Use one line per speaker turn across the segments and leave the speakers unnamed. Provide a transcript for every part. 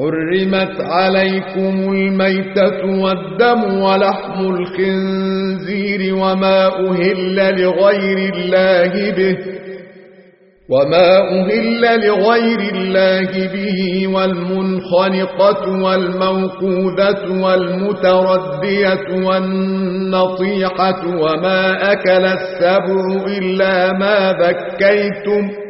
حرمت عليكم الميتة والدم ولحم الخنزير وما أهل لغير الله به وما أهل لغير الله به والمنخنقة والموقوذة والمتردية والنطيحة وما أكل السبع إلا ما ذكيتم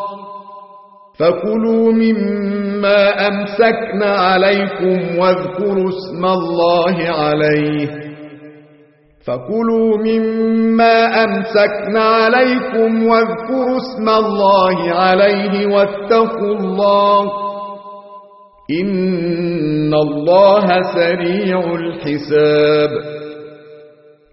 فكلوا مما أمسكن عليكم واذكروا اسم الله عليه. فكلوا مما أمسكن عليكم واذكروا اسم الله عليه واتقوا الله. إن الله سريع الحساب.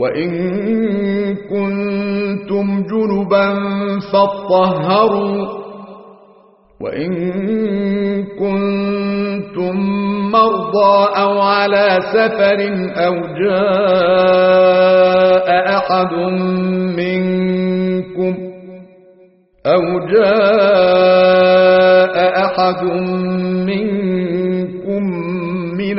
وإن كنتم جنبا فاطهروا وإن كنتم مرضى أو على سفر أو جاء أحد منكم أو جاء أحد منكم من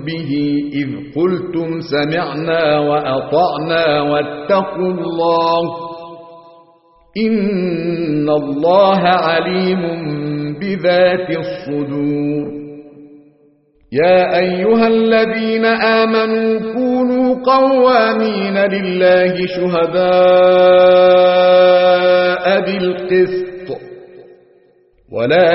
به إذ قلتم سمعنا وأطعنا واتقوا الله إن الله عليم بذات الصدور. يا أيها الذين آمنوا كونوا قوامين لله شهداء بالقسط. ولا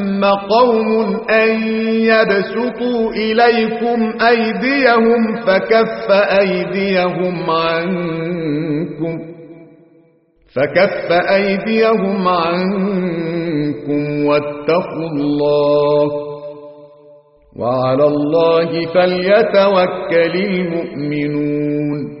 قوم أن يبسطوا إليكم أيديهم فكف أيديهم عنكم فكف أيديهم عنكم واتقوا الله وعلى الله فليتوكل المؤمنون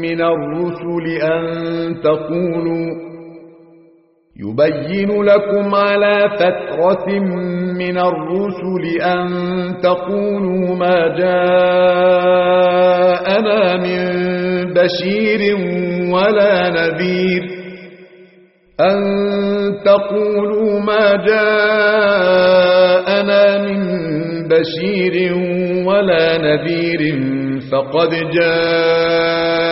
من الرسل أن تقولوا يبين لكم على فترة من الرسل أن تقولوا ما جاءنا من بشير ولا نذير أن تقولوا ما جاءنا من بشير ولا نذير فقد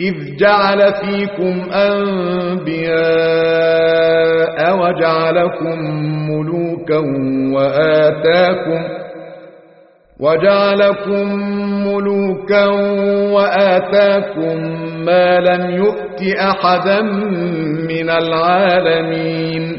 إذ جعل فيكم أنبياء وجعلكم ملوكا وآتاكم وجعلكم ملوكا وآتاكم ما لم يؤت أحدا من العالمين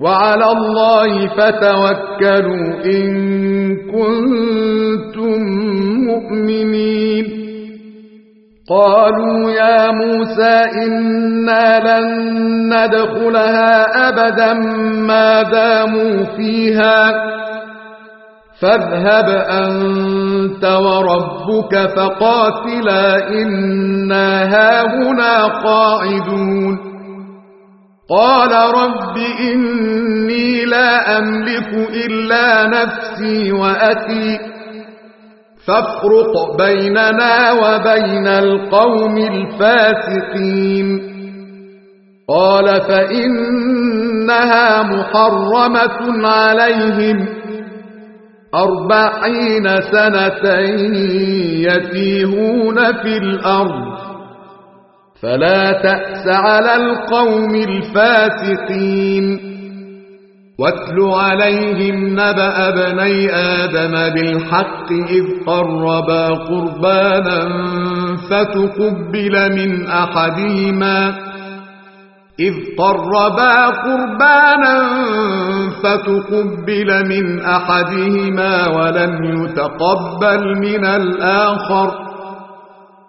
وعلى الله فتوكلوا إن كنتم مؤمنين. قالوا يا موسى إنا لن ندخلها أبدا ما داموا فيها. فاذهب أنت وربك فقاتلا إنا هاهنا قاعدون. قال رب إني لا أملك إلا نفسي وأتي. فافرق بيننا وبين القوم الفاسقين. قال فإنها محرمة عليهم. أربعين سنة يتيهون في الأرض. فلا تأس على القوم الفاسقين. واتل عليهم نبأ بني آدم بالحق إذ قربا قربانا فتقبل من أحدهما. إذ قربا قربانا فتقبل من أحدهما ولم يتقبل من الآخر.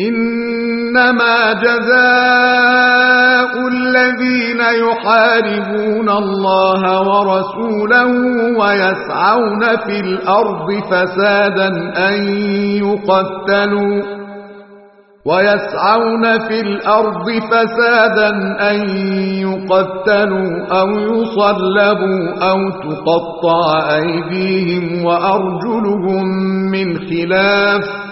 إنما جزاء الذين يحاربون الله ورسوله ويسعون في الأرض فسادا أن يقتلوا ويسعون في الأرض فسادا أن يقتلوا أو يصلبوا أو تقطع أيديهم وأرجلهم من خلاف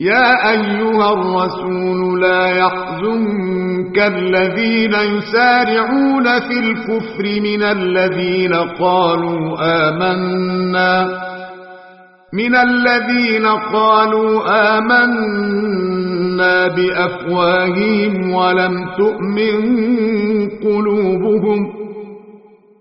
يا أيها الرسول لا يحزنك الذين يسارعون في الكفر من الذين قالوا آمنا من الذين قالوا آمنا بأفواههم ولم تؤمن قلوبهم.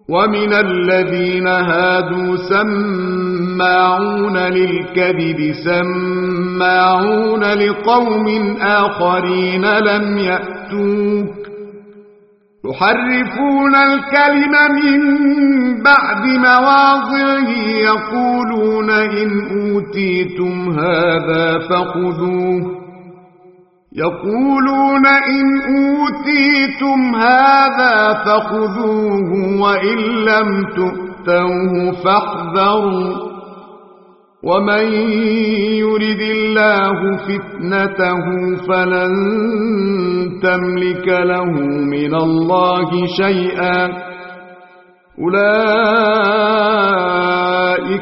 ومن الذين هادوا سماعون للكذب سماعون لقوم آخرين لم يأتوك. يحرفون الكلم من بعد مواضعه يقولون إن أوتيتم هذا فخذوه. يقولون إن أوتيتم هذا فخذوه وإن لم تؤتوه فاحذروا. ومن يرد الله فتنته فلن تملك له من الله شيئا. أولئك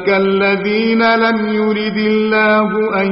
الذين لم يرد الله أن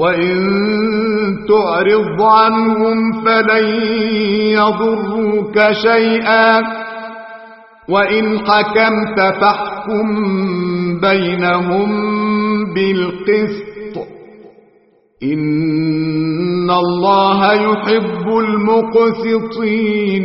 وإن تعرض عنهم فلن يضروك شيئا وإن حكمت فاحكم بينهم بالقسط إن الله يحب المقسطين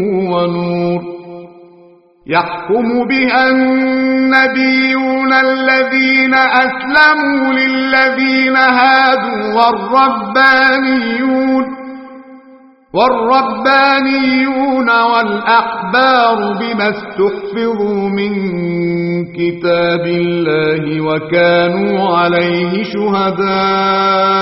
يحكم بها النبيون الذين أسلموا للذين هادوا والربانيون والربانيون والأحبار بما استحفظوا من كتاب الله وكانوا عليه شهداء.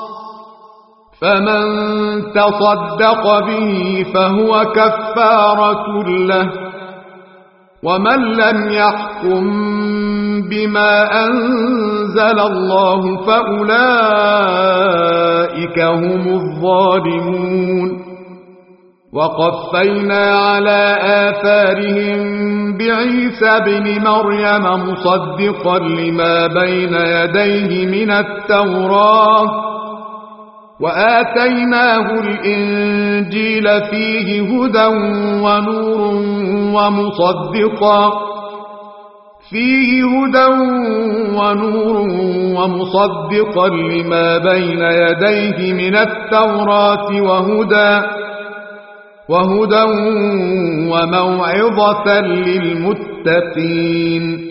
فمن تصدق به فهو كفارة له. ومن لم يحكم بما أنزل الله فأولئك هم الظالمون. وقفينا على آثارهم بعيسى بن مريم مصدقا لما بين يديه من التوراة. وآتيناه الإنجيل فيه هدى ونور ومصدقا فيه هدى ونور ومصدقا لما بين يديه من التوراة وهدى وهدى وموعظة للمتقين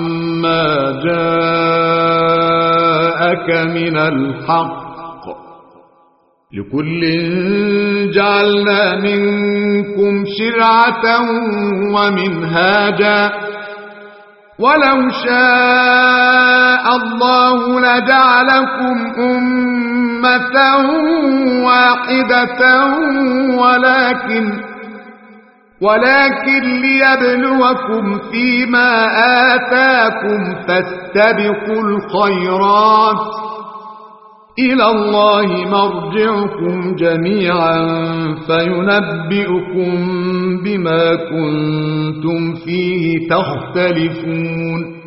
جاءك من الحق لكل جعلنا منكم شرعة ومنهاجا ولو شاء الله لجعلكم أمة واحدة ولكن ولكن ليبلوكم فيما آتاكم فاستبقوا الخيرات. إلى الله مرجعكم جميعا فينبئكم بما كنتم فيه تختلفون.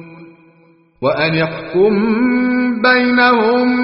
وأن يحكم بينهم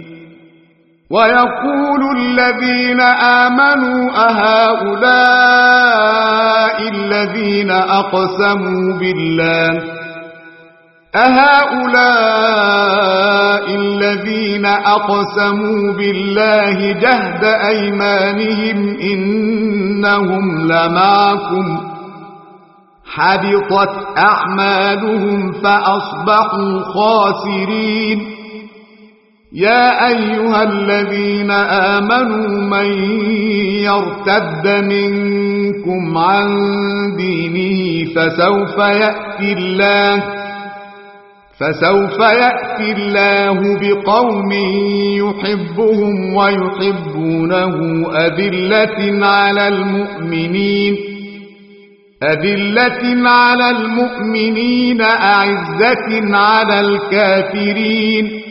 ويقول الذين آمنوا أهؤلاء الذين أقسموا بالله أهؤلاء الذين أقسموا بالله جهد أيمانهم إنهم لمعكم حبطت أعمالهم فأصبحوا خاسرين يا أيها الذين آمنوا من يرتد منكم عن دينه فسوف يأتي الله فسوف يأتي الله بقوم يحبهم ويحبونه أذلة على المؤمنين أذلة على المؤمنين أعزة على الكافرين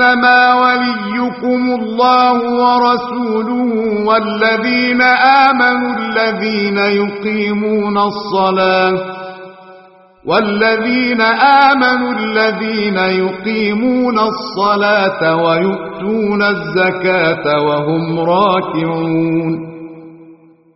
إنما وليكم الله ورسوله والذين آمنوا الذين يقيمون الصلاة والذين آمنوا الذين يقيمون الصلاة ويؤتون الزكاة وهم راكعون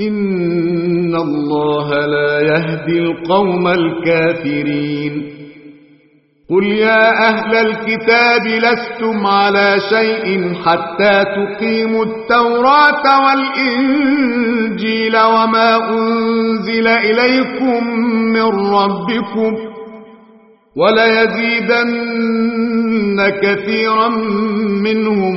إن الله لا يهدي القوم الكافرين قل يا أهل الكتاب لستم على شيء حتى تقيموا التوراة والإنجيل وما أنزل إليكم من ربكم وليزيدن كثيرا منهم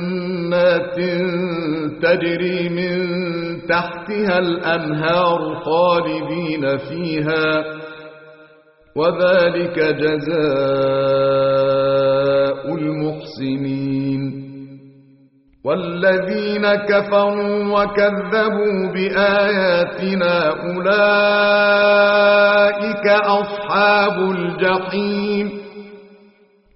جنات تجري من تحتها الأنهار خالدين فيها وذلك جزاء المحسنين. والذين كفروا وكذبوا بآياتنا أولئك أصحاب الجحيم.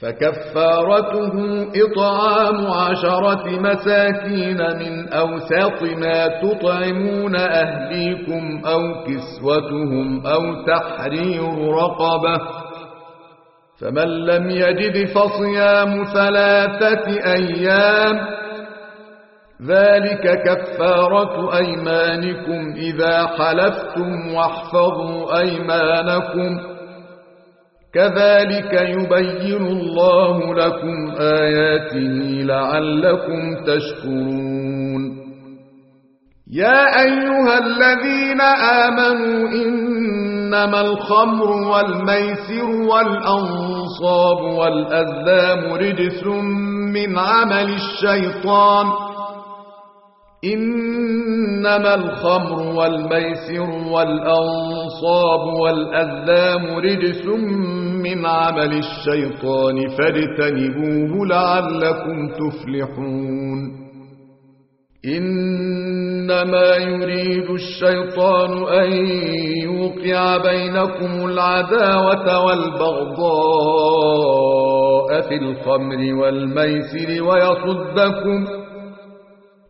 فكفارته إطعام عشرة مساكين من أوساط ما تطعمون أهليكم أو كسوتهم أو تحرير رقبة فمن لم يجد فصيام ثلاثة أيام ذلك كفارة أيمانكم إذا حلفتم واحفظوا أيمانكم كذلك يبين الله لكم آياته لعلكم تشكرون. يا أيها الذين آمنوا إنما الخمر والميسر والأنصاب والأذلام رجس من عمل الشيطان إنما الخمر والميسر والأنصاب والأذلام رجس من عمل الشيطان فاجتنبوه لعلكم تفلحون. إنما يريد الشيطان أن يوقع بينكم العداوة والبغضاء في الخمر والميسر ويصدكم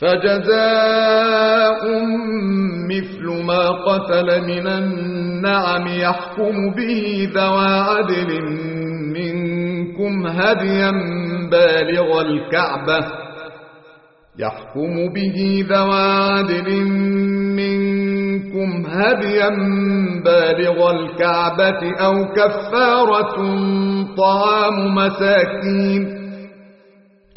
فجزاء مثل ما قتل من النعم يحكم به ذوى عدل منكم هديا بالغ الكعبة يحكم به ذوى عدل منكم هديا بالغ الكعبة أو كفارة طعام مساكين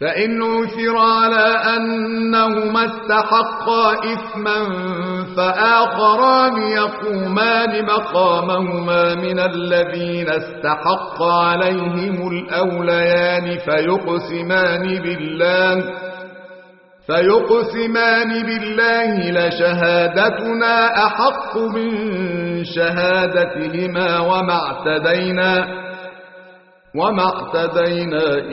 فإن عثر على أنهما استحقا إثما فآخران يقومان مقامهما من الذين استحق عليهم الأوليان فيقسمان بالله فيقسمان بالله لشهادتنا أحق من شهادتهما وما اعتدينا وما اعتدينا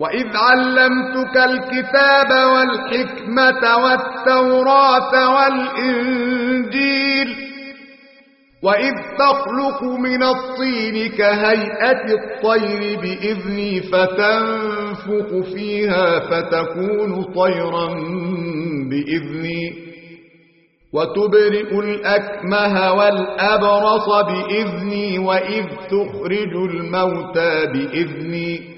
وإذ علمتك الكتاب والحكمة والتوراة والإنجيل وإذ تخلق من الطين كهيئة الطير بإذني فتنفق فيها فتكون طيرا بإذني وتبرئ الأكمه والأبرص بإذني وإذ تخرج الموتى بإذني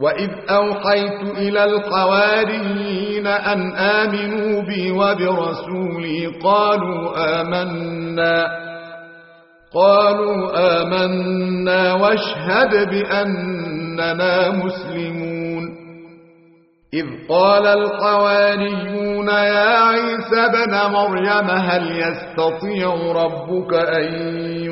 وإذ أوحيت إلى الحواريين أن آمنوا بي وبرسولي قالوا آمنا قالوا آمنا واشهد بأننا مسلمون إذ قال الحواريون يا عيسى بن مريم هل يستطيع ربك أن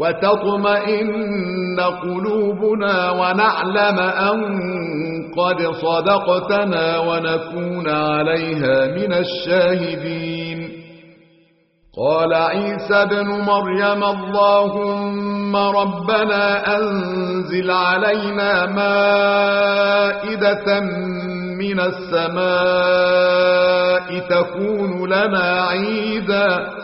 وتطمئن قلوبنا ونعلم أن قد صدقتنا ونكون عليها من الشاهدين. قال عيسى بن مريم اللهم ربنا أنزل علينا مائدة من السماء تكون لنا عيداً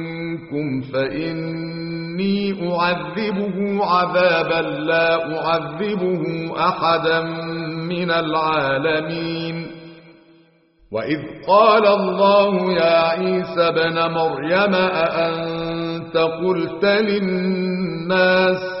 فإني أعذبه عذابا لا أعذبه أحدا من العالمين. وإذ قال الله يا عيسى بن مريم أأنت قلت للناس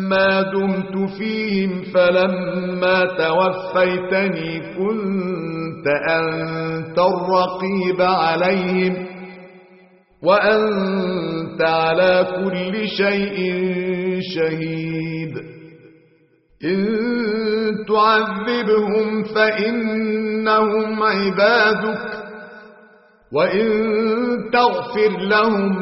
ما دمت فيهم فلما توفيتني كنت أنت الرقيب عليهم. وأنت على كل شيء شهيد. إن تعذبهم فإنهم عبادك. وإن تغفر لهم